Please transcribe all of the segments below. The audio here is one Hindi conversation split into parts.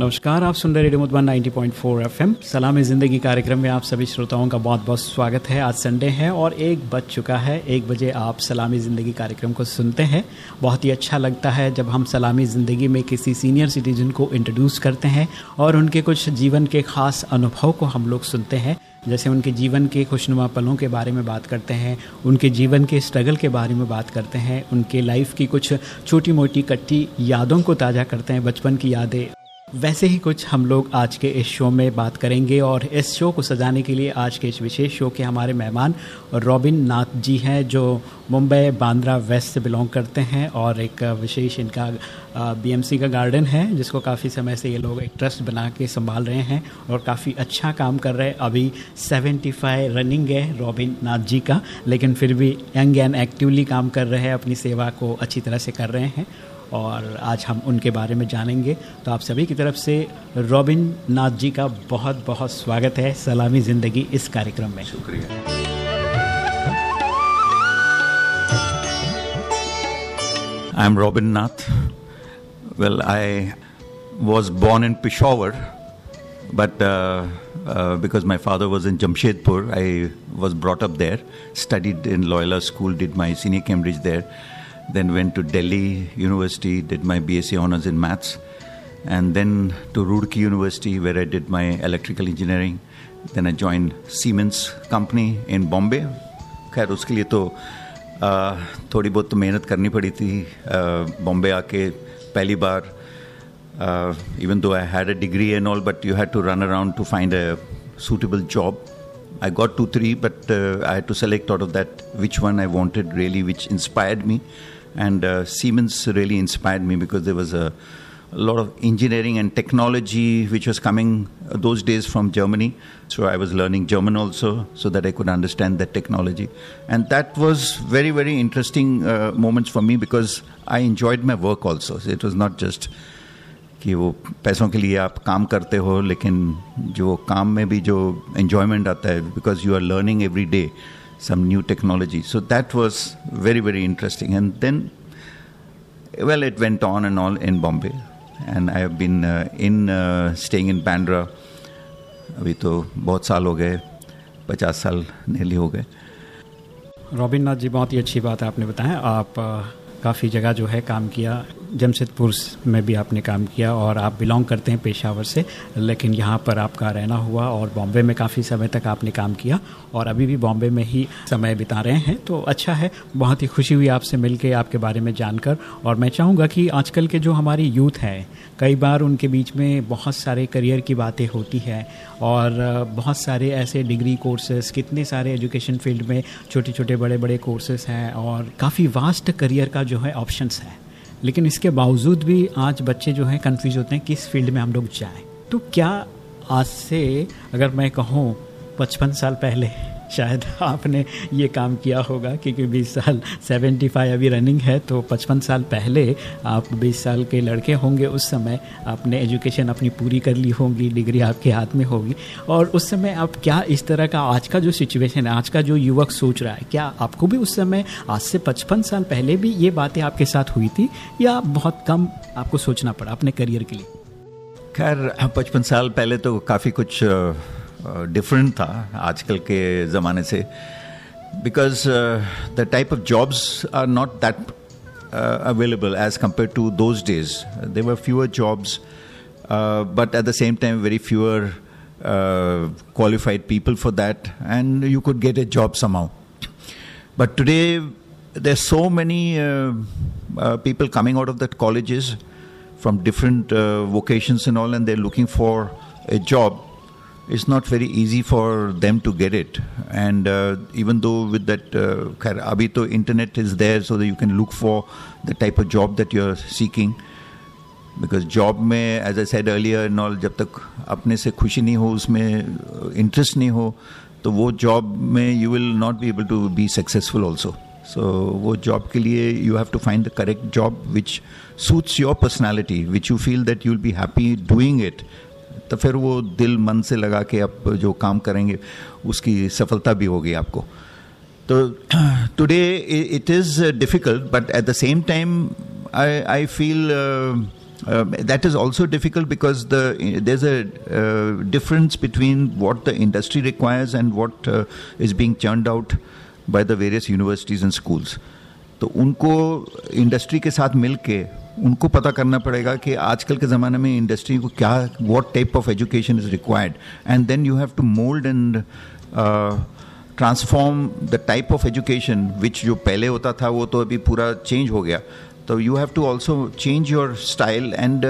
नमस्कार, आप सुन रहे रेडियो मधुबन 90.4 एफएम। सलाम ज़िंदगी कार्यक्रम में आप सभी श्रोताओं का बहुत बहुत स्वागत है। आज संडे है और एक बज चुका है। एक बजे आप सलामी ज़िंदगी कार्यक्रम को सुनते हैं। बहुत ही अच्छा लगता है जब हम सलामी ज़िंदगी में किसी सीनियर सिटीजन को इंट्रोड्यूस करते हैं और उनके कुछ जीवन के खास अनुभव को हम लोग सुनते हैं। जैसे उनके जीवन के खुशनुमा पलों के बारे में बात करते हैं, उनके जीवन के स्ट्रगल के बारे में बात करते हैं, उनके लाइफ की कुछ छोटी मोटी कट्टी यादों को ताज़ा करते हैं, बचपन की यादें। वैसे ही कुछ हम लोग आज के इस शो में बात करेंगे और इस शो को सजाने के लिए आज के इस विशेष शो के हमारे मेहमान रॉबिन नाथ जी हैं, जो मुंबई बांद्रा वेस्ट से बिलोंग करते हैं और एक विशेष इनका बीएमसी का गार्डन है, जिसको काफ़ी समय से ये लोग एक ट्रस्ट बना के संभाल रहे हैं और काफ़ी अच्छा काम कर रहे हैं। अभी 75 रनिंग है रॉबिन नाथ जी का, लेकिन फिर भी यंग एंड एक्टिवली काम कर रहे हैं, अपनी सेवा को अच्छी तरह से कर रहे हैं। और आज हम उनके बारे में जानेंगे तो आप सभी की तरफ़ से रॉबिन नाथ जी का बहुत बहुत स्वागत है सलामी ज़िंदगी इस कार्यक्रम में शुक्रिया M Robin Nath well I was born in Peshawar but uh, uh, because my father was in Jamshedpur, I was brought up there, studied in Loyola School, did my senior Cambridge there, then went to Delhi University, did my BSc honors in maths, and then to Roorkee University where I did my electrical engineering. Then I joined Siemens company in Bombay. खैर उसके लिए तो आ, थोड़ी बहुत तो मेहनत करनी पड़ी थी बॉम्बे आके पहली बार even though I had a degree and all, but you had to run around to find a suitable job. I got two, three, but uh, I had to select out of that which one I wanted really, which inspired me. And uh, Siemens really inspired me because there was a, a, lot of engineering and technology which was coming those days from Germany. So I was learning German also so that I could understand that technology. And that was very, very interesting uh, moments for me because I enjoyed my work also. So it was not just कि वो पैसों के लिए आप काम करते हो लेकिन जो काम में भी जो एन्जॉयमेंट आता है because you are learning every day some new technology. So that was very, very interesting. And then, well, it went on and on in Bombay. And I have been uh, in uh, staying in Bandra. अभी तो बहुत साल हो गए पचास साल नेली हो गए रॉबिन नाथ जी बहुत ही अच्छी बात है आपने बताया आप काफ़ी जगह जो है काम किया। जमशेदपुर में भी आपने काम किया और आप बिलोंग करते हैं पेशावर से, लेकिन यहाँ पर आपका रहना हुआ और बॉम्बे में काफ़ी समय तक आपने काम किया और अभी भी बॉम्बे में ही समय बिता रहे हैं। तो अच्छा है, बहुत ही खुशी हुई आपसे मिल के आपके बारे में जानकर और मैं चाहूँगा कि आजकल के जो हमारी यूथ हैं, कई बार उनके बीच में बहुत सारे करियर की बातें होती है और बहुत सारे ऐसे डिग्री कोर्सेज कितने सारे एजुकेशन फ़ील्ड में छोटे छोटे बड़े बड़े कोर्सेज हैं और काफ़ी वास्ट करियर का जो है ऑप्शंस है। लेकिन इसके बावजूद भी आज बच्चे जो हैं कन्फ्यूज़ होते हैं, किस फ़ील्ड में हम लोग जाएँ। तो क्या आज से अगर मैं कहूँ, पचपन साल पहले शायद आपने ये काम किया होगा, क्योंकि 20 साल 75 अभी रनिंग है तो 55 साल पहले आप 20 साल के लड़के होंगे, उस समय आपने एजुकेशन अपनी पूरी कर ली होगी डिग्री आपके हाथ में होगी। और उस समय आप क्या इस तरह का आज का जो सिचुएशन है, आज का जो युवक सोच रहा है, क्या आपको भी उस समय, आज से पचपन साल पहले भी ये बातें आपके साथ हुई थी, या बहुत कम आपको सोचना पड़ा अपने करियर के लिए? खैर, पचपन साल पहले तो काफ़ी कुछ डिफरेंट था आजकल के ज़माने से because the type of jobs are not that available as compared to those days. There were fewer jobs, uh, but at the same time, very fewer uh, qualified people for that, and you could get a job somehow. But today, there's so many uh, people coming out of the colleges from different vocations and all, and they're looking for a job It's not very easy for them to get it. And uh, even though with that, uh, abhi to internet is there so that you can look for the type of job that you're seeking. Because job में एज आई सेड earlier नॉल जब तक अपने से खुशी नहीं हो उसमें इंटरेस्ट नहीं हो तो वो जॉब में you will not be able to be successful also so वो जॉब के लिए you have to find the correct job which suits your personality which you feel that you will be happy doing it तो फिर वो दिल मन से लगा के आप जो काम करेंगे, उसकी सफलता भी होगी आपको। तो today it is difficult but at the same time I I feel that is also difficult because the there is a difference between what the industry requires and what is being churned out by the various universities and schools तो उनको इंडस्ट्री के साथ मिल के उनको पता करना पड़ेगा कि आजकल के ज़माने में इंडस्ट्री को क्या what type of education is required and then you have to mould and transform the type of education which जो पहले होता था, वो तो अभी पूरा चेंज हो गया. तो you have to also change your style and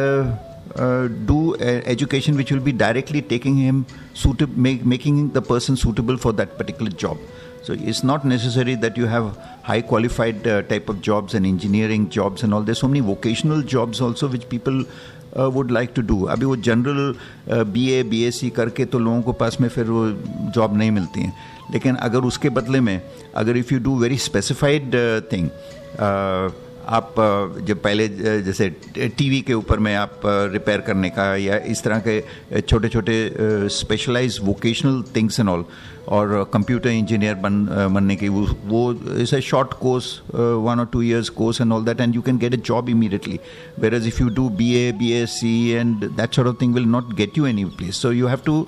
do education which will भी directly taking him suit making the person suitable for that particular job So it's not necessary that you have high qualified uh, type of jobs and engineering jobs and all. There's so many vocational jobs also which people would like to do अभी वो general B A B S C करके तो लोगों को पास में फिर वो जॉब नहीं मिलती हैं लेकिन अगर उसके बदले में अगर if you do very specified thing आप जब पहले जैसे टीवी के ऊपर में आप रिपेयर करने का या इस तरह के छोटे छोटे specialise vocational things and all और कंप्यूटर इंजीनियर बन बनने की वो वो is a short course one और two years course and all that and you can get a job immediately whereas if you do B A B S C and that sort of thing will not get you any place so you have to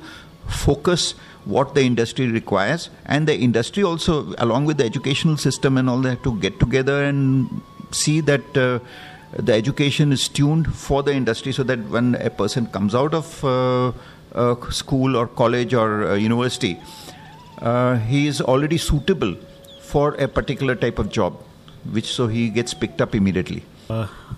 focus what the industry requires, and the industry also, along with the educational system and all that, to get together and see that uh, the education is tuned for the industry so that when a person comes out of uh, school or college or uh, university, uh, he is already suitable for a particular type of job, which so he gets picked up immediately.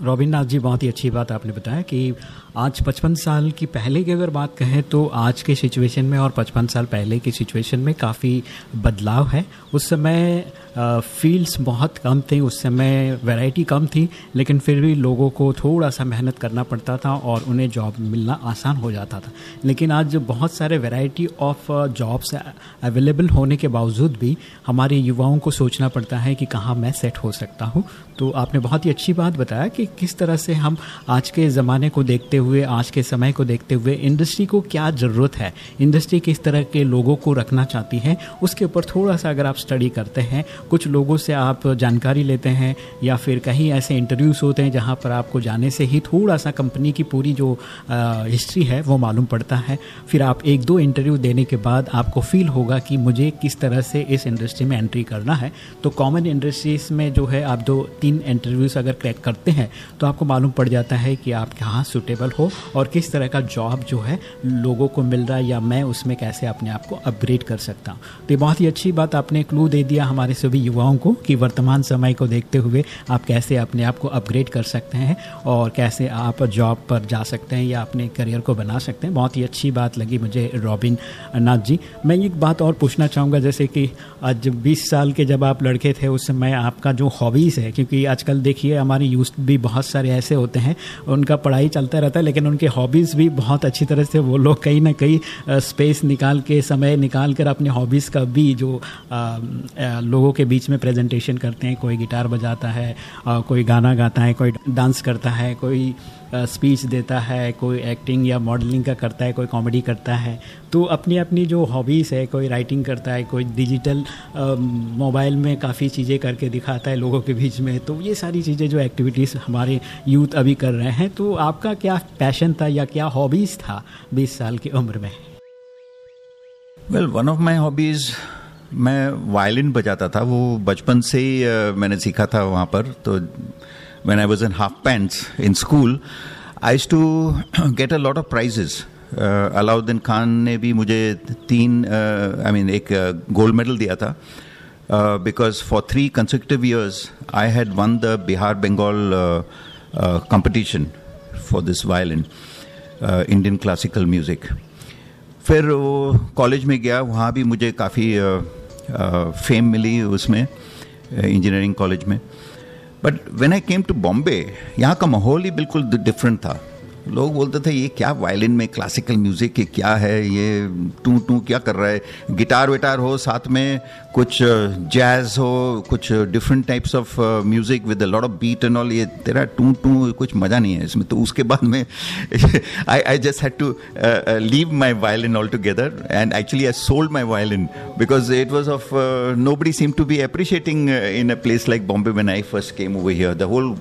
Robin Nath ji, बहुत ही अच्छी बात आपने बताया कि आज 55 साल की पहले की अगर बात कहें तो आज के सिचुएशन में और 55 साल पहले की सिचुएशन में काफ़ी बदलाव है। उस समय फील्ड्स बहुत कम थे, उस समय वैरायटी कम थी, लेकिन फिर भी लोगों को थोड़ा सा मेहनत करना पड़ता था और उन्हें जॉब मिलना आसान हो जाता था। लेकिन आज बहुत सारे वैरायटी ऑफ़ जॉब्स अवेलेबल होने के बावजूद भी हमारे युवाओं को सोचना पड़ता है कि कहाँ मैं सेट हो सकता हूँ। तो आपने बहुत ही अच्छी बात बताया कि किस तरह से हम आज के ज़माने को देखते हुए, आज के समय को देखते हुए इंडस्ट्री को क्या ज़रूरत है? इंडस्ट्री किस तरह के लोगों को रखना चाहती है? उसके ऊपर थोड़ा सा अगर आप स्टडी करते हैं, कुछ लोगों से आप जानकारी लेते हैं या फिर कहीं ऐसे इंटरव्यूज़ होते हैं जहाँ पर आपको जाने से ही थोड़ा सा कंपनी की पूरी जो हिस्ट्री है वो मालूम पड़ता है। फिर आप एक दो इंटरव्यू देने के बाद आपको फील होगा कि मुझे किस तरह से इस इंडस्ट्री में एंट्री करना है। तो कॉमन इंडस्ट्रीज़ में जो है आप दो तीन इंटरव्यूज़ अगर क्रैक करते हैं तो आपको मालूम पड़ जाता है कि आप कहाँ सुटेबल हो और किस तरह का जॉब जो है लोगों को मिल रहा है या मैं उसमें कैसे अपने आप को अपग्रेड कर सकता हूँ। तो ये बहुत ही अच्छी बात आपने क्लू दे दिया हमारे सभी युवाओं को कि वर्तमान समय को देखते हुए आप कैसे अपने आप को अपग्रेड कर सकते हैं और कैसे आप जॉब पर जा सकते हैं या अपने करियर को बना सकते हैं। बहुत ही अच्छी बात लगी मुझे रॉबिन नाथ जी। मैं एक बात और पूछना चाहूँगा, जैसे कि आज 20 साल के जब आप लड़के थे, उस समय आपका जो हॉबीज़ है, क्योंकि आजकल देखिए हमारी यूथ भी बहुत सारे ऐसे होते हैं उनका पढ़ाई चलता रहता है लेकिन उनके हॉबीज़ भी बहुत अच्छी तरह से वो लोग कहीं ना कहीं स्पेस निकाल के समय निकाल कर अपने हॉबीज़ का भी जो आ, आ, लोगों के बीच में प्रेजेंटेशन करते हैं। कोई गिटार बजाता है कोई गाना गाता है कोई डांस करता है कोई स्पीच देता है, कोई एक्टिंग या मॉडलिंग का करता है, कोई कॉमेडी करता है तो अपनी अपनी जो हॉबीज़ है, कोई राइटिंग करता है, कोई डिजिटल मोबाइल में काफ़ी चीज़ें करके दिखाता है लोगों के बीच में तो ये सारी चीज़ें जो एक्टिविटीज़ हमारे यूथ अभी कर रहे हैं तो आपका क्या पैशन था या क्या हॉबीज़ था बीस साल की उम्र में? Well one of my hobbies मैं वायलिन बजाता था, वो बचपन से ही मैंने सीखा था वहाँ पर तो when I was in half pants in school, I used to get a lot of prizes. Uh, Alauddin Khan ने भी मुझे तीन आई मीन एक गोल्ड मेडल दिया था because for three consecutive years I had won the Bihar Bengal competition for this violin Indian classical music फिर वो कॉलेज में गया वहाँ भी मुझे काफ़ी फेम मिली उसमें इंजीनियरिंग कॉलेज में। But when I came to Bombay यहाँ का माहौल ही बिल्कुल डिफरेंट था लोग बोलते थे, ये क्या वायलिन में क्लासिकल म्यूज़िक क्या है, ये टू टू क्या कर रहा है? गिटार विटार हो, साथ में कुछ जैज हो, कुछ different types of music with lot of beat and all ये तेरा टू टू कुछ मज़ा नहीं है इसमें। तो उसके बाद में I I just had to leave my violin altogether and actually I sold my violin because it was of nobody seem to be appreciating in a place like Bombay when I first came over here the whole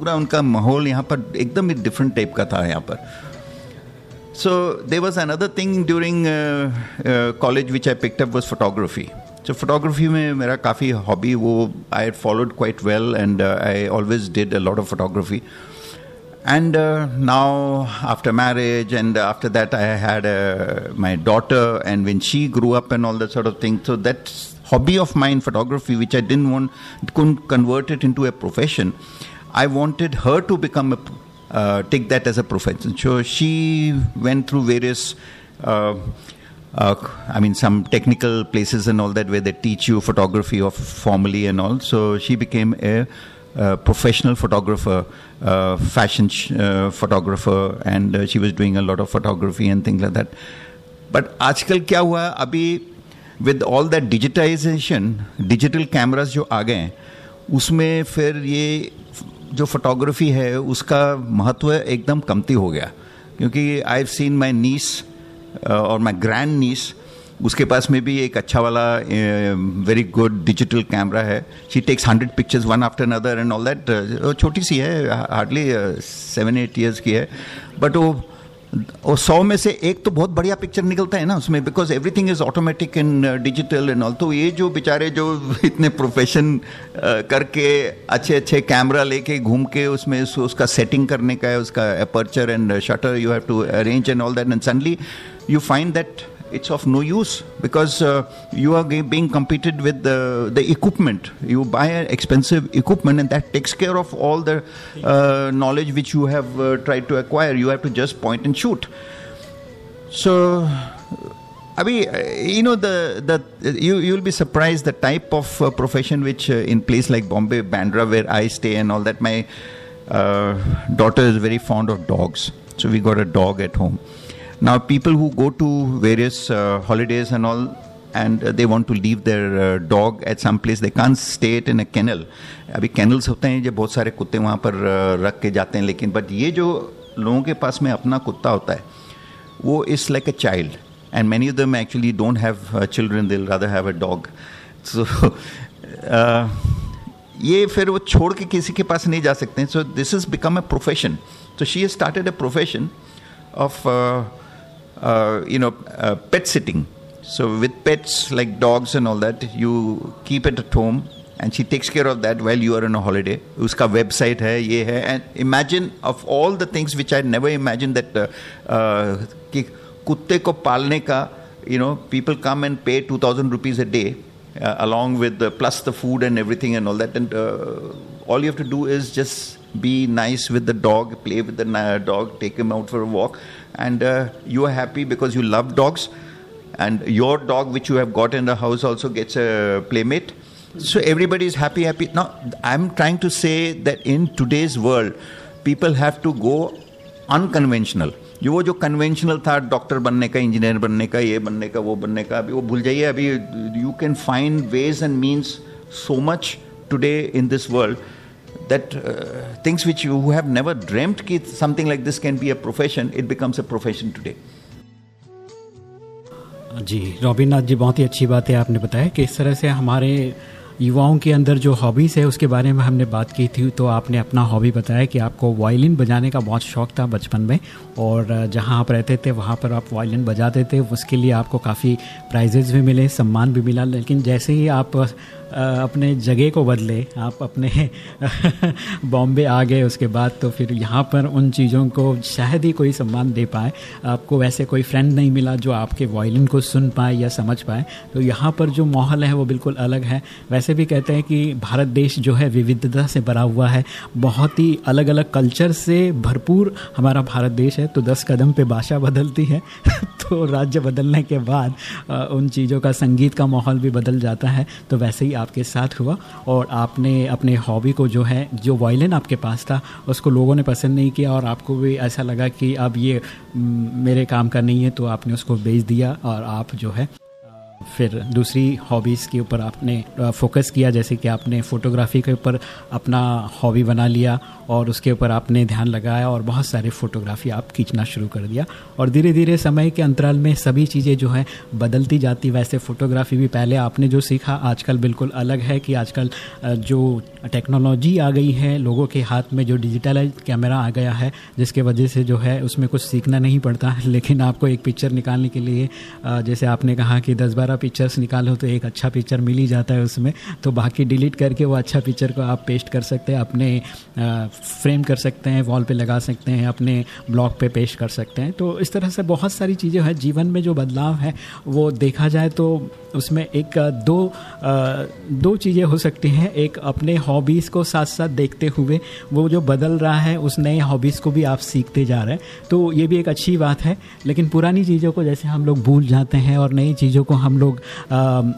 पूरा उनका माहौल यहाँ पर एकदम ही डिफरेंट टाइप का था यहाँ पर। So there was another thing during college which I picked up was photography so photography में मेरा काफ़ी हॉबी वो I had followed quite well and I always did a lot of photography and now after marriage and after that I had my daughter and when she grow up and all that sort of thing so that's hobby of my in photography which I didn't want convert it into a profession I wanted her to become a, uh, take that as a profession. So she went through various. Uh, uh, I mean, some technical places and all that where they teach you photography of formally and all. So she became a, a professional photographer, uh, fashion sh- uh, photographer, and uh, she was doing a lot of photography and things like that. But आजकल क्या हुआ अभी with all that digitization, digital cameras जो आ गए उसमें फिर ये जो फोटोग्राफी है, उसका महत्व एकदम कमती हो गया। क्योंकि I have seen my niece और माई ग्रैंड नीस उसके पास में भी एक अच्छा वाला वेरी गुड डिजिटल कैमरा है। She takes hundred pictures one after another and all that छोटी सी है हार्डली सेवन एट ईयर्स की है। बट वो और सौ में से एक तो बहुत बढ़िया पिक्चर निकलता है ना उसमें because everything is automatic in digital and all तो ये जो बेचारे जो इतने प्रोफेशन uh, करके अच्छे अच्छे कैमरा लेके घूम के उसमें उसका सेटिंग करने का है उसका aperture and shutter you have to arrange and all that and suddenly you find that it's of no use because uh, you are being competed with the, the equipment. You buy expensive equipment, and that takes care of all the uh, knowledge which you have uh, tried to acquire. You have to just point and shoot. So, I mean, uh, you know, the the you you'll be surprised the type of uh, profession which uh, in place like Bombay, Bandra, where I stay, and all that. My daughter is very fond of dogs, so we got a dog at home now, people who go to various uh, holidays and all, and uh, they want to leave their uh, dog at some place, they can't stay it in a kennel. अभी कैनल्स होते हैं जो बहुत सारे कुत्ते वहाँ पर रख के जाते हैं लेकिन बट ये जो लोगों के पास में अपना कुत्ता होता है वो is like a child and many of them actually don't have children they'd rather have a dog so ये फिर वो छोड़ के किसी के पास नहीं जा सकते हैं। So this is become a profession तो she started a profession of uh, you know, uh, pet sitting. So with pets like dogs and all that, you keep it at home and she takes care of that while you are on a holiday. Uska website hai, ye hai. And imagine of all the things which I never imagined that uh, uh, kutte ko palne ka, you know, people come and pay 2,000 rupees a day uh, along with the, plus the food and everything and all that. And uh, all you have to do is just be nice with the dog, play with the uh, dog, take him out for a walk and uh, you are happy because you love dogs and your dog which you have got in the house also gets a playmate so everybody is happy happy now i'm trying to say that in today's world people have to go unconventional जो वो जो कन्वेंशनल था डॉक्टर बनने का इंजीनियर बनने का ये बनने का वो बनने का अभी वो भूल जाइए अभी you can find ways and means so much today in this world that uh, things which you have never dreamt that something like this can be a profession, it becomes a profession today. जी रॉबिननाथ जी बहुत ही अच्छी बात है आपने बताया कि इस तरह से हमारे युवाओं के अंदर जो हॉबीज़ है उसके बारे में हमने बात की थी तो आपने अपना हॉबी बताया कि आपको वायलिन बजाने का बहुत शौक था बचपन में और जहाँ आप रहते थे वहाँ पर आप वायलिन बजाते थे उसके लिए आपको काफ़ी प्राइजेज़ भी मिले सम्मान भी मिला लेकिन जैसे ही आप अपने जगह को बदले, आप अपने बॉम्बे आ गए, उसके बाद तो फिर यहाँ पर उन चीज़ों को शायद ही कोई सम्मान दे पाए। आपको वैसे कोई फ्रेंड नहीं मिला जो आपके वायलिन को सुन पाए या समझ पाए। तो यहाँ पर जो माहौल है वो बिल्कुल अलग है। वैसे भी कहते हैं कि भारत देश जो है विविधता से भरा हुआ है। बहुत ही अलग अलग कल्चर से भरपूर हमारा भारत देश है। तो दस कदम पे भाषा बदलती है। तो राज्य बदलने के बाद उन चीज़ों का संगीत का माहौल भी बदल जाता है। तो वैसे ही आपके साथ हुआ और आपने अपने हॉबी को जो है, जो वायलिन आपके पास था, उसको लोगों ने पसंद नहीं किया और आपको भी ऐसा लगा कि अब ये मेरे काम का नहीं है तो आपने उसको बेच दिया और आप जो है फिर दूसरी हॉबीज़ के ऊपर आपने फोकस किया, जैसे कि आपने फ़ोटोग्राफी के ऊपर अपना हॉबी बना लिया और उसके ऊपर आपने ध्यान लगाया और बहुत सारे फ़ोटोग्राफी आप खींचना शुरू कर दिया। और धीरे धीरे समय के अंतराल में सभी चीज़ें जो है बदलती जाती। वैसे फ़ोटोग्राफी भी पहले आपने जो सीखा, आजकल बिल्कुल अलग है कि आजकल जो टेक्नोलॉजी आ गई है, लोगों के हाथ में जो डिजिटलाइज कैमरा आ गया है, जिसके वजह से जो है उसमें कुछ सीखना नहीं पड़ता। लेकिन आपको एक पिक्चर निकालने के लिए जैसे आपने कहा कि दस बारह पिक्चर्स निकालो तो एक अच्छा पिक्चर मिल ही जाता है उसमें। तो बाकी डिलीट करके वो अच्छा पिक्चर को आप पेस्ट कर सकते हैं, अपने फ्रेम कर सकते हैं वॉल पे लगा सकते हैं, अपने ब्लॉग पे पेश कर सकते हैं। तो इस तरह से बहुत सारी चीज़ें हैं, जीवन में जो बदलाव है, वो देखा जाए तो उसमें एक दो दो चीज़ें हो सकती हैं। एक अपने हॉबीज़ को साथ साथ देखते हुए वो जो बदल रहा है, उस नए हॉबीज़ को भी आप सीखते जा रहे हैं। तो ये भी एक अच्छी बात है, लेकिन पुरानी चीज़ों को जैसे हम लोग भूल जाते हैं और नई चीज़ों को हम लोग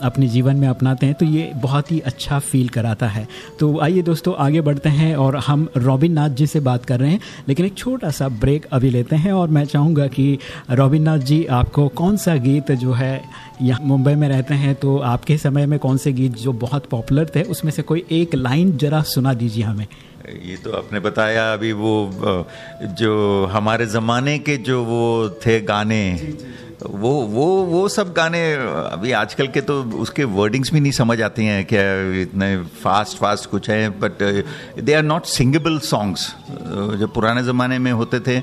अपने जीवन में अपनाते हैं तो ये बहुत ही अच्छा फील कराता है। तो आइए दोस्तों, आगे बढ़ते हैं और हम रॉबिन नाथ जी से बात कर रहे हैं, लेकिन एक छोटा सा ब्रेक अभी लेते हैं और मैं चाहूँगा कि रॉबिन नाथ जी, आपको कौन सा गीत जो है, यहाँ मुंबई में रहते हैं तो आपके समय में कौन से गीत जो बहुत पॉपुलर थे, उसमें से कोई एक लाइन जरा सुना दीजिए हमें। ये तो आपने बताया अभी वो जो हमारे ज़माने के जो वो थे गाने जी, जी। वो वो वो सब गाने अभी आजकल के तो उसके वर्डिंग्स भी नहीं समझ आते हैं क्या इतने फास्ट फास्ट कुछ है but they are not singable songs जो पुराने ज़माने में होते थे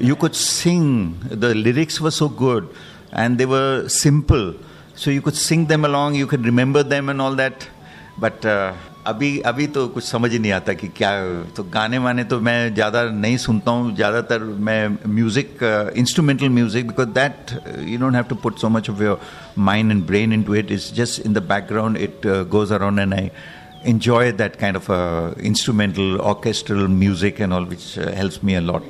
you could sing the lyrics were so good and they were simple so you could sing them along you could remember them and all that uh, अभी अभी तो कुछ समझ ही नहीं आता कि क्या तो गाने वाने तो मैं ज़्यादा नहीं सुनता हूँ। ज़्यादातर मैं music instrumental music because that you don't have to put so much of your mind and brain into it is just in the background it goes around and I enjoy that kind of uh, instrumental orchestral music and all which uh, helps me a lot.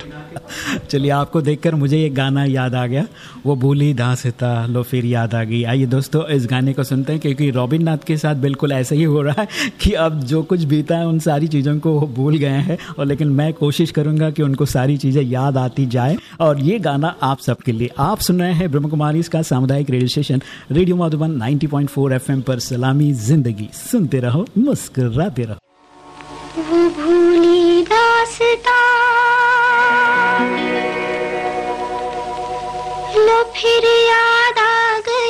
चलिए आपको देखकर मुझे एक गाना याद आ गया। वो भूली दासता लो फिर याद आ गई। आइए दोस्तों इस गाने को सुनते हैं क्योंकि रॉबिन नाथ के साथ बिल्कुल ऐसा ही हो रहा है कि अब जो कुछ बीता है उन सारी चीज़ों को भूल गए हैं। और लेकिन मैं कोशिश करूँगा कि उनको सारी चीज़ें याद आती जाए। और ये गाना आप सबके लिए। आप सुन रहे हैं ब्रह्म कुमारी इसका सामुदायिक radio station radio Madhuban 90.4 FM पर सलामी ज़िंदगी। सुनते रहो मुस्कुराते रहो। वो भूली दासता। लो फिर याद आ गई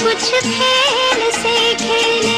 कुछ खेल से खेले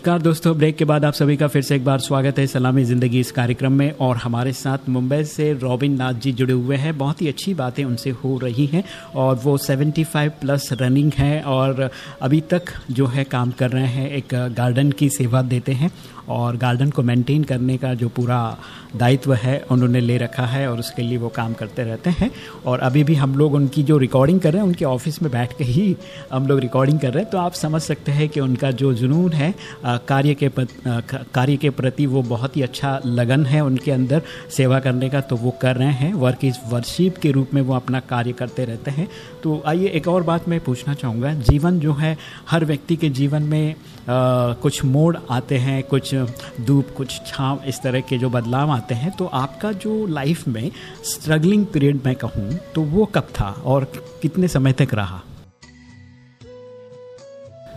नमस्कार दोस्तों, ब्रेक के बाद आप सभी का फिर से एक बार स्वागत है सलामी ज़िंदगी इस कार्यक्रम में और हमारे साथ मुंबई से रॉबिन नाथ जी जुड़े हुए हैं। बहुत ही अच्छी बातें उनसे हो रही हैं और वो 75 प्लस रनिंग हैं और अभी तक जो है काम कर रहे हैं, एक गार्डन की सेवा देते हैं और गार्डन को मेंटेन करने का जो पूरा दायित्व है, उन्होंने ले रखा है और उसके लिए वो काम करते रहते हैं। और अभी भी हम लोग उनकी जो रिकॉर्डिंग कर रहे हैं, उनके ऑफ़िस में बैठ के ही हम लोग रिकॉर्डिंग कर रहे हैं। तो आप समझ सकते हैं कि उनका जो जुनून है कार्य के कार्य के प्रति वो बहुत ही अच्छा लगन है उनके अंदर सेवा करने का। तो वो कर रहे हैं वर्क इज़ वर्शिप के रूप में वो अपना कार्य करते रहते हैं। तो आइए एक और बात मैं पूछना चाहूँगा। जीवन जो है, हर व्यक्ति के जीवन में कुछ मोड़ आते हैं कुछ धूप कुछ छाँव इस तरह के जो बदलाव आते हैं तो आपका जो लाइफ में स्ट्रगलिंग पीरियड मैं कहूँ तो वो कब था और कितने समय तक रहा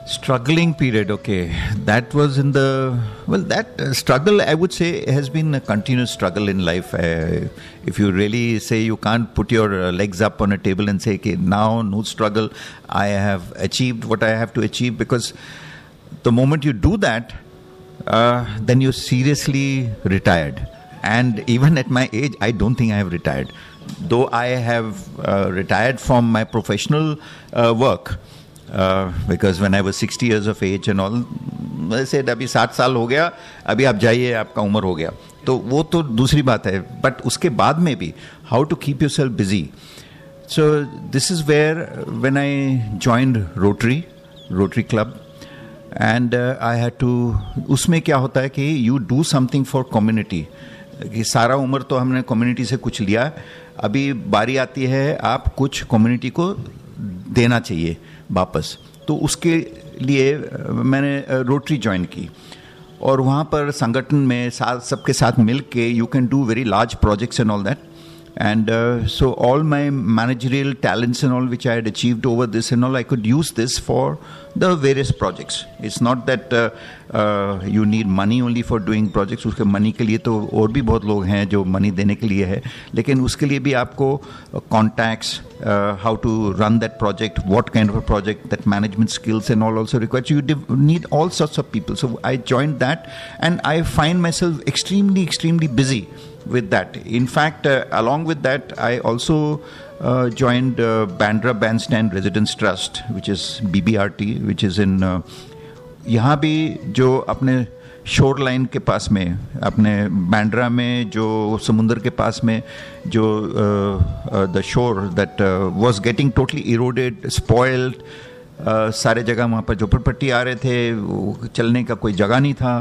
struggling period okay that was in the well that uh, struggle i would say has been a continuous struggle in life uh, if you really say you can't put your uh, legs up on a table and say okay now no struggle i have achieved what i have to achieve because the moment you do that uh, then you're seriously retired and even at my age i don't think i have retired though i have uh, retired from my professional uh, work because when I was sixty years of age and all वैसे अभी साठ साल हो गया अभी आप जाइए आपका उम्र हो गया तो वो तो दूसरी बात है बट उसके बाद में भी how to keep yourself busy so this is where when I joined Rotary Rotary club and I had to उसमें क्या होता है कि you do something for community कि सारा उम्र तो हमने कम्युनिटी से कुछ लिया। अभी बारी आती है, आप कुछ कम्युनिटी को देना चाहिए वापस। तो उसके लिए मैंने रोटरी ज्वाइन की। और वहाँ पर संगठन में साथ, सबके साथ मिल के you can do very large projects and all that and uh, so all my managerial talents and all which I had achieved over this and all I could use this for the various projects it's not that uh, uh, you need money only for doing projects उसके मनी के लिए तो और भी बहुत लोग हैं जो मनी देने के लिए है लेकिन उसके लिए भी आपको contacts uh, how to run that project what kind of a project that management skills and all also required so you need all sorts of people so I joined that and I find myself extremely extremely busy with that. In fact, uh, along with that, I also uh, joined uh, Bandra Bandstand Residence Trust, which is BBRT, which is in uh, यहाँ भी जो अपने शोर लाइन के पास में अपने बैंड्रा में जो समुंदर के पास में जो the shore that was getting totally eroded spoiled सारे जगह वहाँ पर झोपड़पट्टी आ रहे थे चलने का कोई जगह नहीं था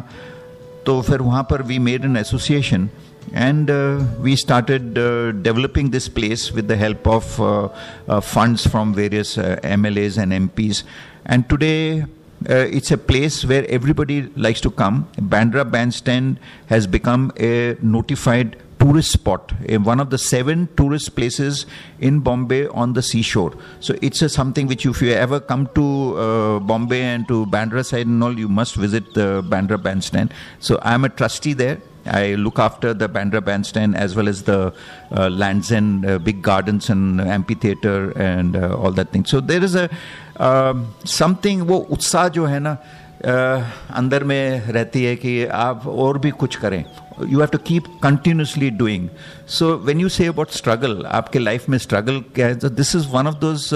तो फिर वहाँ पर we made an association and uh, we started uh, developing this place with the help of uh, uh funds from various uh, MLAs and MPs. And today, uh, it's a place where everybody likes to come. Bandra Bandstand has become a notified tourist spot, one of the seven tourist places in Bombay on the seashore. So it's a, something which, if you ever come to uh, Bombay and to Bandra side and all, you must visit the Bandra Bandstand. So I'm a trustee there. I look after the Bandra Bandstand as well as the uh, lands and uh, big gardens and amphitheater and uh, all that thing. So there is a um, something वो उत्साह जो है ना uh, अंदर में रहती है कि आप और भी कुछ करें you have to keep continuously doing so when you say about struggle आपके लाइफ में स्ट्रगल क्या है this is one of those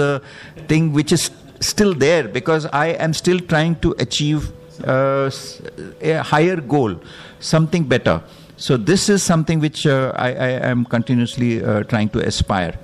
thing which is still there because I am still trying to achieve uh, a higher goal, something better. So this is something which uh, I, I, am continuously uh, trying to aspire.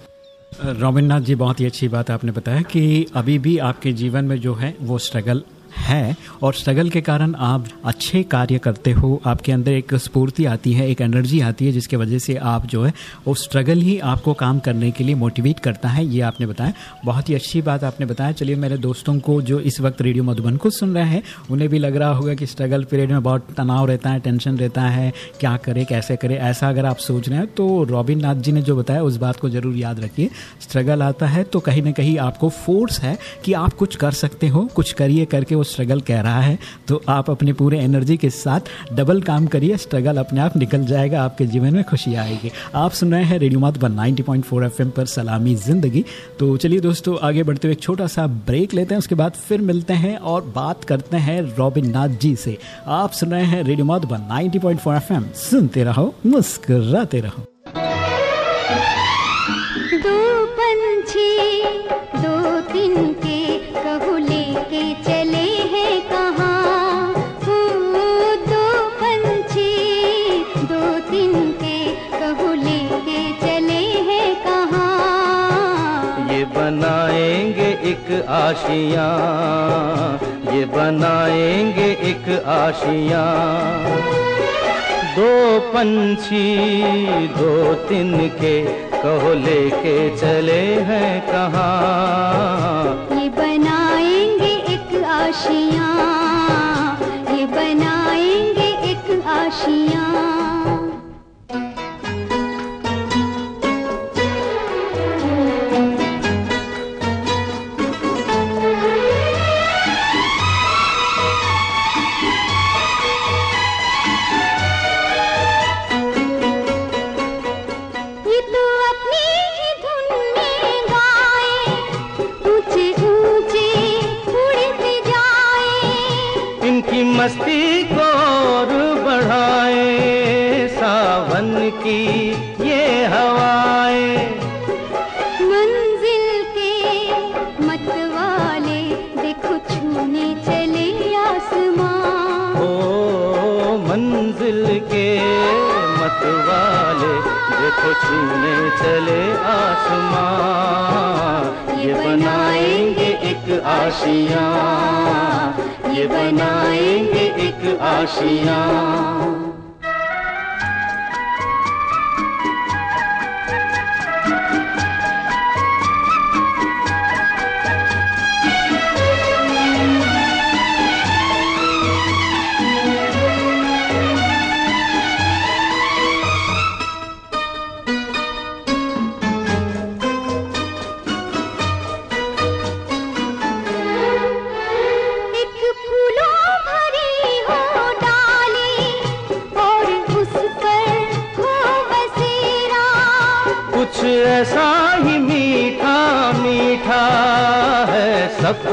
Robinnath ji बहुत ही अच्छी बात आपने बताया कि अभी भी आपके जीवन में जो है वो स्ट्रगल है और स्ट्रगल के कारण आप अच्छे कार्य करते हो, आपके अंदर एक स्फूर्ति आती है, एक एनर्जी आती है, जिसके वजह से आप जो है, वो स्ट्रगल ही आपको काम करने के लिए मोटिवेट करता है, ये आपने बताया। बहुत ही अच्छी बात आपने बताया। चलिए मेरे दोस्तों को जो इस वक्त रेडियो मधुबन को सुन रहे हैं, उन्हें भी लग रहा होगा कि स्ट्रगल पीरियड में बहुत तनाव रहता है टेंशन रहता है, क्या करे, कैसे करे, ऐसा अगर आप सोच रहे हैं तो रॉबिन नाथ जी ने जो बताया, उस बात को ज़रूर याद रखिए। स्ट्रगल आता है तो कहीं ना कहीं आपको फोर्स है कि आप कुछ कर सकते हो, कुछ करिए करके वो स्ट्रगल कह रहा है तो आप अपने पूरे एनर्जी के साथ डबल काम करिए स्ट्रगल अपने आप निकल जाएगा, आपके जीवन में खुशी आएगी। आप सुन रहे हैं रेडियो मत वन नाइनटी पर सलामी ज़िंदगी। तो चलिए दोस्तों, आगे बढ़ते हुए एक छोटा सा ब्रेक लेते हैं, उसके बाद फिर मिलते हैं और बात करते हैं रॉबिन नाथ जी से। आप सुन रहे हैं रेडियो मत वन नाइनटी सुनते रहो, मुस्कराते रहो। दो पंछी आशिया, ये बनाएँगे एक आशिया। दो पंछी, दो तीन के कहो लेके चले हैं कहाँ। ये बनाएँगे एक आशिया। आशिया। ये बनाएँगे एक आशिया।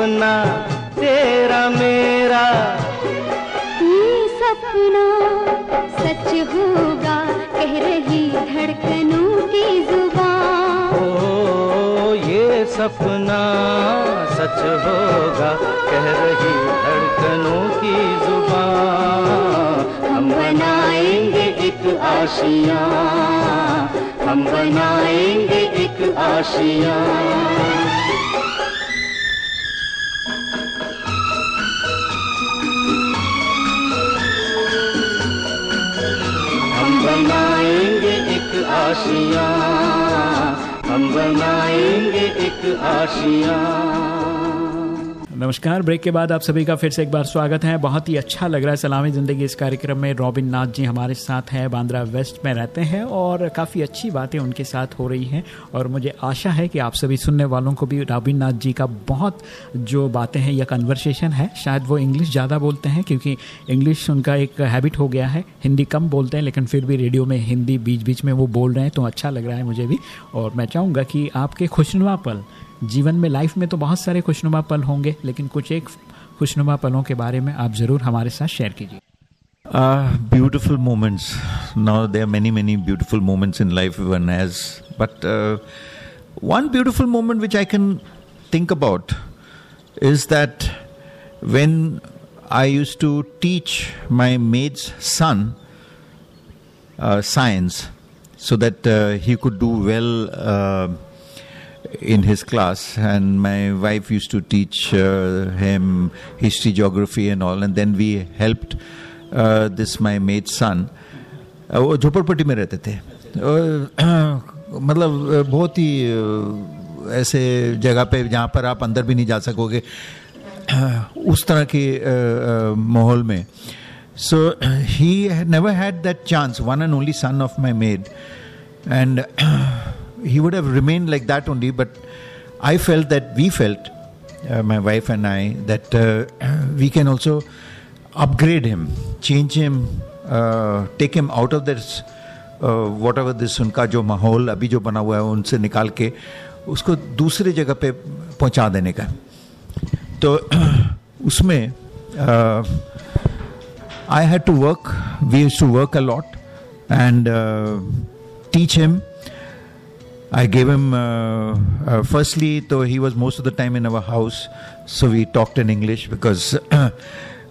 सपना तेरा मेरा। ये सपना सच होगा कह रही धड़कनों की ज़ुबान। ओ ये सपना सच होगा कह रही धड़कनों की ज़ुबान। हम बनाएँगे एक आशिया हम बनाएँगे एक आशिया। बनाएँगे एक आशिया। नमस्कार। ब्रेक के बाद आप सभी का फिर से एक बार स्वागत है। बहुत ही अच्छा लग रहा है सलामी ज़िंदगी इस कार्यक्रम में। रॉबिन नाथ जी हमारे साथ हैं, बांद्रा वेस्ट में रहते हैं और काफ़ी अच्छी बातें उनके साथ हो रही हैं। और मुझे आशा है कि आप सभी सुनने वालों को भी रॉबिन नाथ जी का बहुत जो बातें हैं या कन्वर्सेशन है, शायद वो इंग्लिश ज़्यादा बोलते हैं क्योंकि इंग्लिश उनका एक हैबिट हो गया है। हिंदी कम बोलते हैं, लेकिन फिर भी रेडियो में हिंदी बीच बीच में वो बोल रहे हैं तो अच्छा लग रहा है मुझे भी। और मैं चाहूँगा कि आपके खुशनुमा पल जीवन में लाइफ में तो बहुत सारे खुशनुमा पल होंगे, लेकिन कुछ एक खुशनुमा पलों के बारे में आप ज़रूर हमारे साथ शेयर कीजिए। Beautiful moments now there many many beautiful moments in life one age but one beautiful moment which I can think about is that when I use to teach my maid's son science so that he could do well in his class, and my wife used to teach uh, him history, geography, and all, and then we helped uh, this my maid's son. Uh, वो झोपड़पट्टी में रहते थे मतलब uh, बहुत ही uh, ऐसे जगह पे जहाँ पर आप अंदर भी नहीं जा सकोगे उस तरह के uh, uh, माहौल में so he never had that chance one and only son of my maid and he would have remained like that only, but I felt that we felt, uh, my wife and I, that uh, we can also upgrade him, change him, uh, take him out of this, uh, whatever this उनका जो माहौल अभी जो बना हुआ है उनसे निकाल के उसको दूसरे जगह पे पहुँचा देने का तो उसमें had to work. We used to work a lot and uh, teach him. I gave him, uh, uh, firstly, though he was most of the time in our house, so we talked in English because.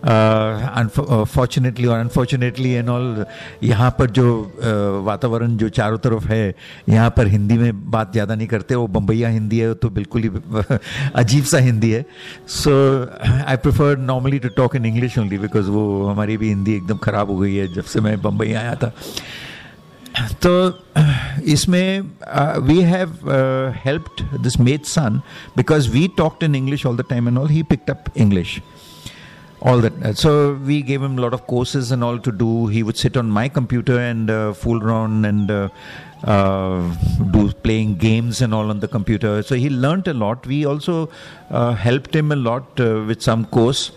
Unfortunately और अनफॉर्चुनेटली एंड ऑल यहाँ पर जो uh, वातावरण जो चारों तरफ़ है यहाँ पर हिंदी में बात ज़्यादा नहीं करते वो बम्बैया हिंदी है तो बिल्कुल ही अजीब सा हिंदी है so I prefer normally to talk in English only because वो हमारी भी हिंदी एकदम ख़राब हो गई है जब से मैं बम्बई आया था तो इसमें we have helped this maid son because we talked in English all the time and all he picked up English all that so we gave him a lot of courses and all to do he would sit on my computer and uh, fool around and uh, uh, do playing games and all on the computer so he learnt a lot we also uh, helped him a lot uh, with some course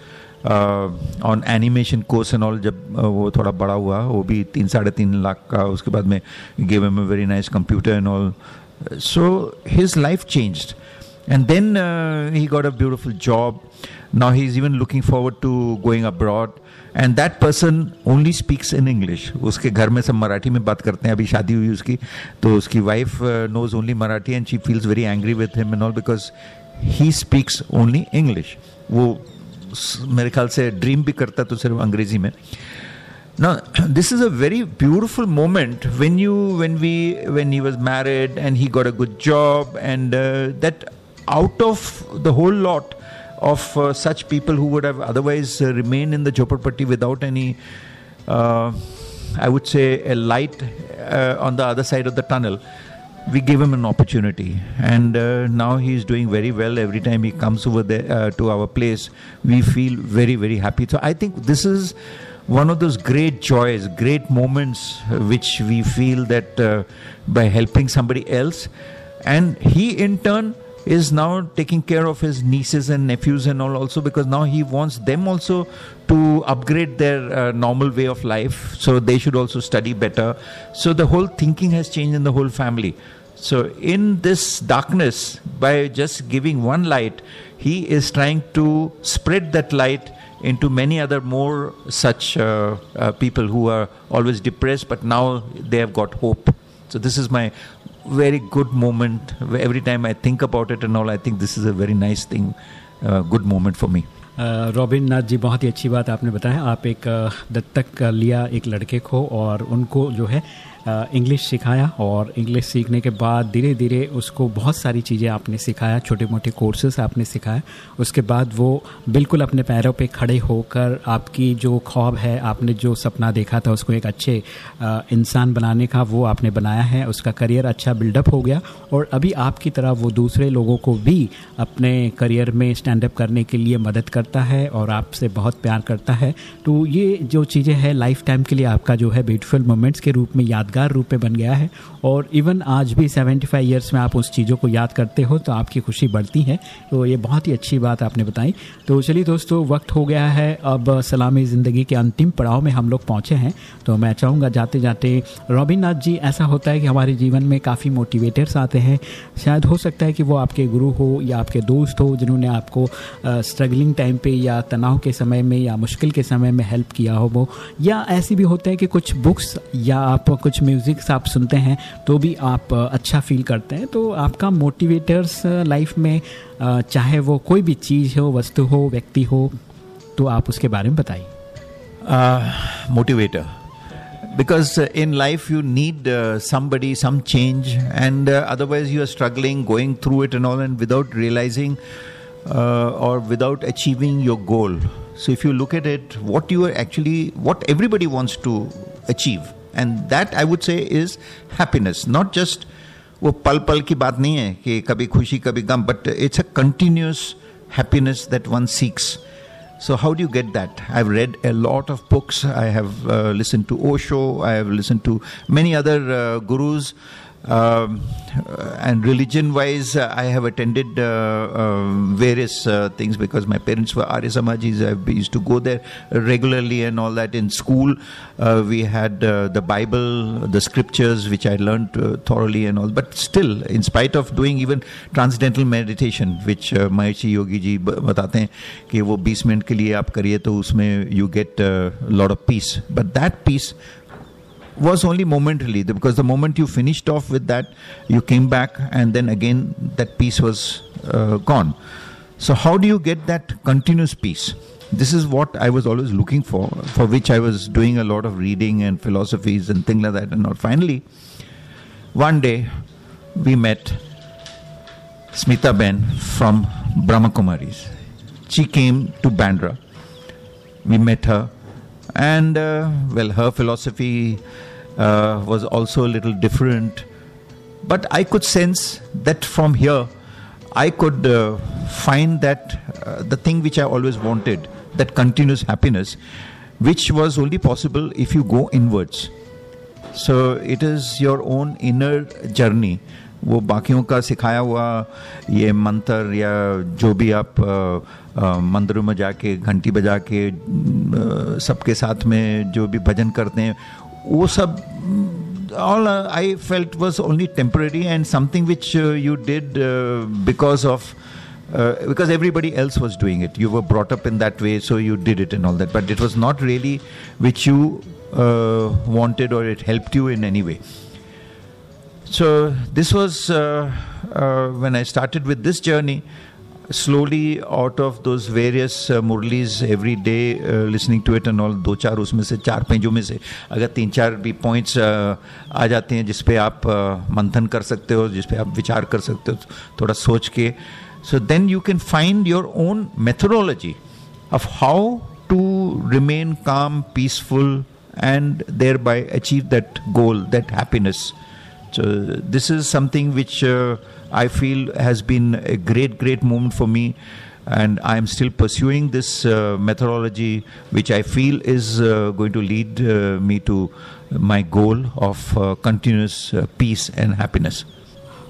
on animation course and all जब uh, वो थोड़ा बड़ा हुआ वो भी तीन साढ़े तीन लाख का उसके बाद में gave him a very nice computer and all so his life changed and then uh, he got a beautiful job. Now he's even looking forward to going abroad. And that person only speaks in English उसके घर में सब मराठी में बात करते हैं। अभी शादी हुई उसकी तो उसकी wife knows only Marathi and she feels very angry with him and all because he speaks only English वो मेरे ख्याल से ड्रीम भी करता तो सिर्फ अंग्रेजी में now this is a very beautiful moment when you when we when he was married and he got a good job and uh, that out of the whole lot of uh, such people who would have otherwise uh, remained in the Chopperpatti without any, uh, I would say, a light uh, on the other side of the tunnel, we gave him an opportunity. And uh, now he's doing very well. Every time he comes over there uh, to our place, we feel very, very happy. So I think this is one of those great joys, great moments which we feel that by helping somebody else, and he in turn is now taking care of his nieces and nephews and all also because now he wants them also to upgrade their uh, normal way of life so they should also study better. So the whole thinking has changed in the whole family. So in this darkness by just giving one light he is trying to spread that light into many other more such uh, uh, people who are always depressed but now they have got hope. So this is my very good moment. Every time I think about it and all, I think this is a very nice thing, uh, good moment for me. Robin Nath ji बहुत ही अच्छी बात आपने बताया आप एक दत्तक लिया एक लड़के को और उनको जो है इंग्लिश सिखाया और इंग्लिश सीखने के बाद धीरे धीरे उसको बहुत सारी चीज़ें आपने सिखाया छोटे मोटे कोर्सेस आपने सिखाया उसके बाद वो बिल्कुल अपने पैरों पे खड़े होकर आपकी जो ख्वाब है, आपने जो सपना देखा था उसको एक अच्छे इंसान बनाने का वो आपने बनाया है। उसका करियर अच्छा बिल्डअप हो गया और अभी आपकी तरह वो दूसरे लोगों को भी अपने करियर में स्टैंड अप करने के लिए मदद करता है और आपसे बहुत प्यार करता है। तो ये जो चीज़ें हैं लाइफ टाइम के लिए आपका जो है ब्यूटीफुल मोमेंट्स के रूप में यादगार रूप में बन गया है। और इवन आज भी 75 ईयर्स में आप उस चीज़ों को याद करते हो तो आपकी खुशी बढ़ती है। तो ये बहुत ही अच्छी बात आपने बताई। तो चलिए दोस्तों, वक्त हो गया है। अब सलामी ज़िंदगी के अंतिम पड़ाव में हम लोग पहुँचे हैं। तो मैं चाहूँगा जाते जाते रॉबिन नाथ जी, ऐसा होता है कि हमारे जीवन में काफ़ी मोटिवेटर्स आते हैं। शायद हो सकता है कि वो आपके गुरु हो या आपके दोस्त हो, जिन्होंने आपको स्ट्रगलिंग टाइम पे या तनाव के समय में या मुश्किल के समय में हेल्प किया हो वो। या ऐसी भी होते हैं कि कुछ बुक्स या आप म्यूजिक्स आप सुनते हैं तो भी आप अच्छा फील करते हैं। तो आपका मोटिवेटर्स लाइफ में चाहे वो कोई भी चीज़ हो, वस्तु हो, व्यक्ति हो तो आप उसके बारे में बताइए। Motivator because in life you need somebody some change and otherwise you are struggling going through it and all and without realising और without achieving your goal so if you look at it what you are actually what everybody wants to achieve and that i would say is happiness not just वो पल पल की बात नहीं है कि कभी खुशी कभी गम but it's a continuous happiness that one seeks So, how do you get that? I've read a lot of books. I have uh, listened to Osho. I have listened to many other uh, gurus. Um, and religion wise, uh, I have attended uh, um, various uh, things because my parents were Arya Samajis. I used to go there regularly and all that. In school, uh, we had uh, the Bible, the scriptures, which I learned uh, thoroughly and all. But still, in spite of doing even transcendental meditation, which uh, Maharishi Yogi ji बताते हैं कि वो 20 मिनट के लिए आप करिए तो उसमें you get a lot of peace. But that peace was only momentarily because the moment you finished off with that, you came back and then again that peace was uh, gone. So, how do you get that continuous peace? This is what I was always looking for, for which I was doing a lot of reading and philosophies and things like that. And all. finally, one day we met Smita Ben from Brahma Kumaris. She came to Bandra. We met her and uh, well, her philosophy uh, was also a little different. But I could sense that from here, I could uh, find that the thing which I always wanted, that continuous happiness, which was only possible if you go inwards. So it is your own inner journey. वो बाकियों का सिखाया हुआ ये मंत्र या जो भी आप मंदिरों में जाके घंटी बजा के सबके साथ में जो भी भजन करते हैं वो सब all uh, I felt was only temporary and something which uh, you did uh, because of uh, because everybody else was doing it. You were brought up in that way, so you did it and all that. But it was not really which you uh, wanted or it helped you in any way. So this was uh, when I started with this journey slowly out of those various uh, murlis every day uh, listening to it and all दो चार उसमें से चार पेजों में से अगर तीन चार भी पॉइंट्स uh, आ जाते हैं जिस पे आप uh, मंथन कर सकते हो जिस पे आप विचार कर सकते हो थोड़ा सोच के so then you can find your own methodology of how to remain calm peaceful and thereby achieve that goal that happiness so this is something which uh, I feel has been a great, great moment for me. And I'm still pursuing this uh, methodology, which I feel is uh, going to lead uh, me to my goal of uh, continuous uh, peace and happiness.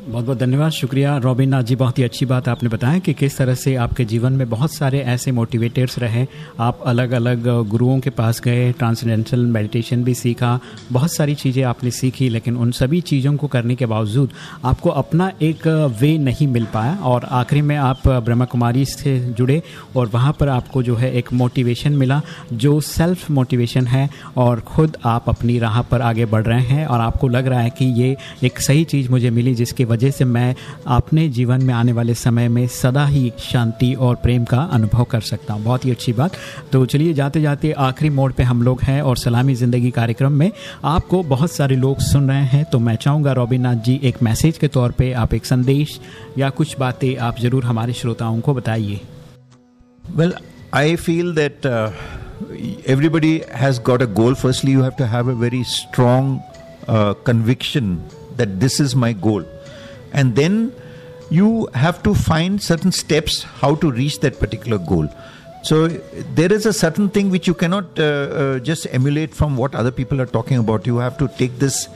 बहुत बहुत धन्यवाद। शुक्रिया। रॉबिन जी, बहुत ही अच्छी बात आपने बताया कि किस तरह से आपके जीवन में बहुत सारे ऐसे मोटिवेटर्स रहे। आप अलग अलग गुरुओं के पास गए ट्रांसडेंटल मेडिटेशन भी सीखा, बहुत सारी चीज़ें आपने सीखी, लेकिन उन सभी चीज़ों को करने के बावजूद आपको अपना एक वे नहीं मिल पाया और आखिरी में आप ब्रह्मा कुमारी से जुड़े और वहाँ पर आपको जो है एक मोटिवेशन मिला, जो सेल्फ मोटिवेशन है और ख़ुद आप अपनी राह पर आगे बढ़ रहे हैं और आपको लग रहा है कि ये एक सही चीज़ मुझे मिली जिसकी वजह से मैं अपने जीवन में आने वाले समय में सदा ही शांति और प्रेम का अनुभव कर सकता हूँ बहुत ही अच्छी बात तो चलिए जाते जाते आखिरी मोड़ पे हम लोग हैं और सलामी ज़िंदगी कार्यक्रम में आपको बहुत सारे लोग सुन रहे हैं तो मैं चाहूँगा रॉबिनाथ जी एक मैसेज के तौर पर आप एक संदेश या कुछ बातें आप ज़रूर हमारे श्रोताओं को बताइए I feel that uh, everybody has got a goal. Firstly, you have to have a very strong uh, conviction that this is my goal. And then you have to find certain steps how to reach that particular goal. So there is a certain thing which you cannot uh, uh, just emulate from what other people are talking about. You have to take this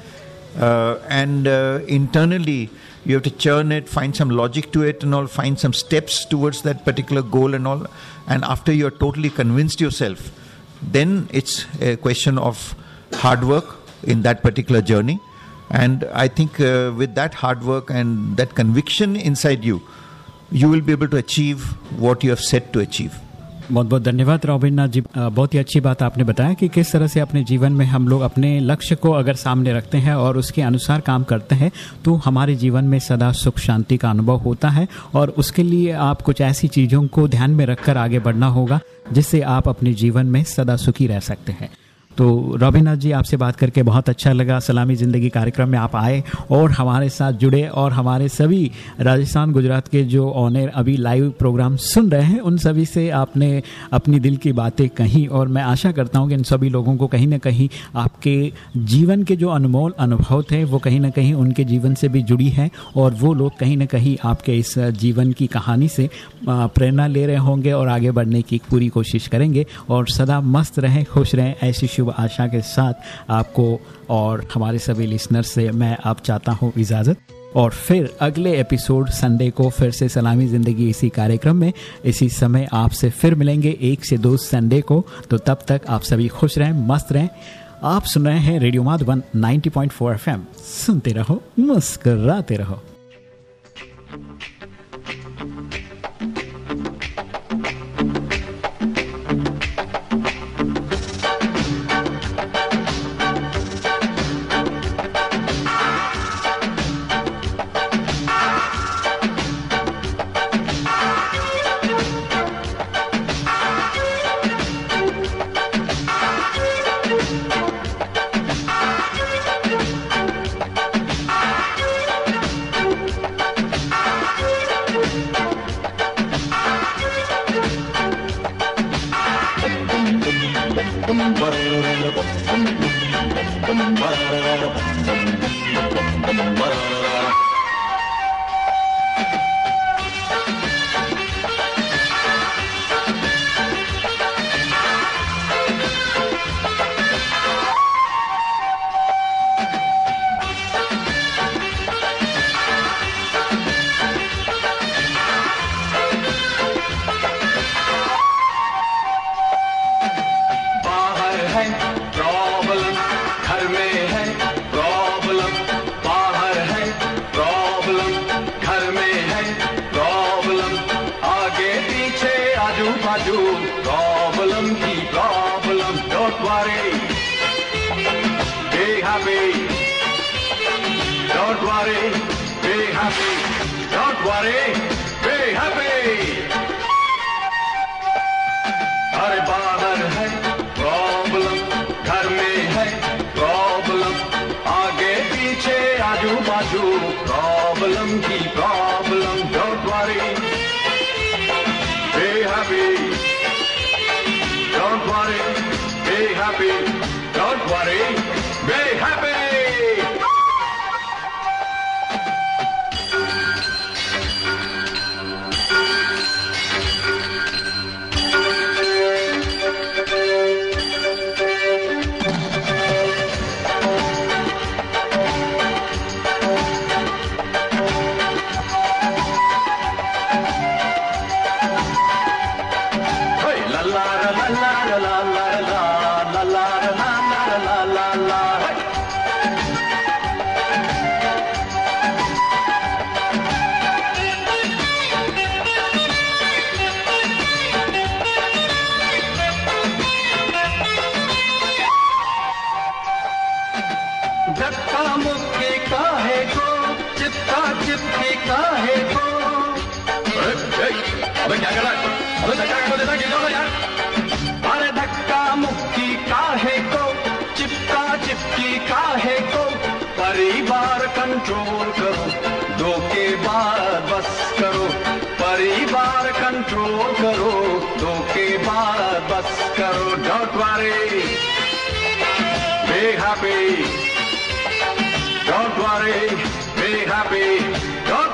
uh, and uh, internally you have to churn it, find some logic to it, and all, find some steps towards that particular goal and all. And after you're totally convinced yourself, then it's a question of hard work in that particular journey. And I think uh, with that hard work and that conviction inside you, you will be able to achieve what you have set to achieve. बहुत बहुत धन्यवाद रॉबिननाथ जी बहुत ही अच्छी बात आपने बताया कि किस तरह से अपने जीवन में हम लोग अपने लक्ष्य को अगर सामने रखते हैं और उसके अनुसार काम करते हैं तो हमारे जीवन में सदा सुख शांति का अनुभव होता है और उसके लिए आप कुछ ऐसी चीज़ों को ध्यान में रखकर आगे बढ़ना होगा जिससे आप अपने जीवन में सदा सुखी रह सकते हैं तो रॉबिनाथ जी, आपसे बात करके बहुत अच्छा लगा। सलामी ज़िंदगी कार्यक्रम में आप आए और हमारे साथ जुड़े और हमारे सभी राजस्थान, गुजरात के जो ऑनर अभी लाइव प्रोग्राम सुन रहे हैं, उन सभी से आपने अपनी दिल की बातें कही और मैं आशा करता हूँ कि इन सभी लोगों को कहीं ना कहीं आपके जीवन के जो अनमोल अनुभव थे, वो कहीं ना कहीं उनके जीवन से भी जुड़ी है और वो लोग कहीं ना कहीं आपके इस जीवन की कहानी से प्रेरणा ले रहे होंगे और आगे बढ़ने की पूरी कोशिश करेंगे और सदा मस्त रहें, खुश रहें, ऐसी शुभ आशा के साथ आपको और हमारे सभी लिसनर से मैं आप चाहता हूँ इजाज़त। और फिर अगले एपिसोड संडे को फिर से सलामी ज़िंदगी इसी कार्यक्रम में। इसी समय आपसे फिर मिलेंगे एक से दो संडे को। तो तब तक आप सभी खुश रहें, मस्त रहें। आप सुन रहे हैं रेडियो माधवन 90.4 एफएम सुनते रहो, मुस्कराते रहो। Don't worry. Be happy.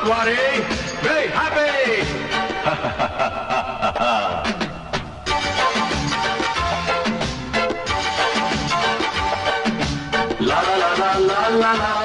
Patwari, Be happy. la la la la la la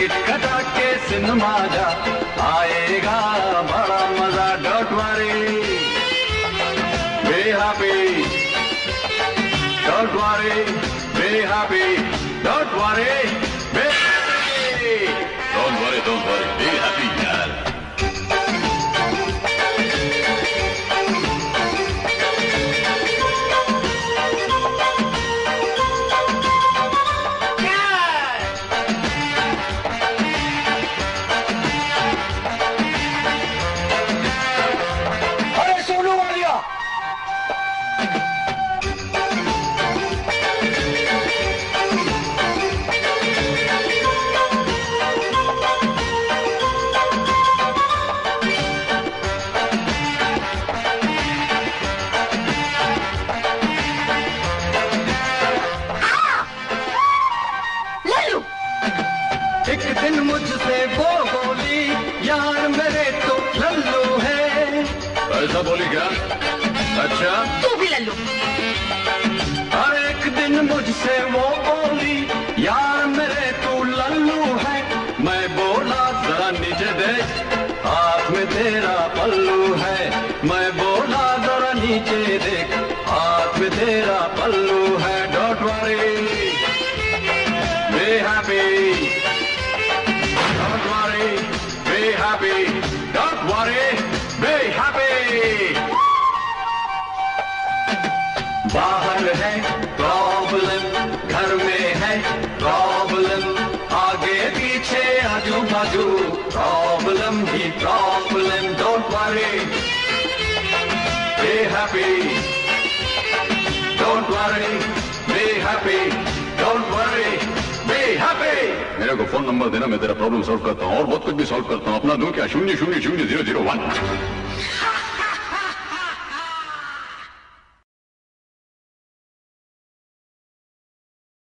किटकटा के सिनेमा जा, आएगा बड़ा मज़ा, डॉट वारे। Be happy don't worry dot happy don't dot B dot worry don't happy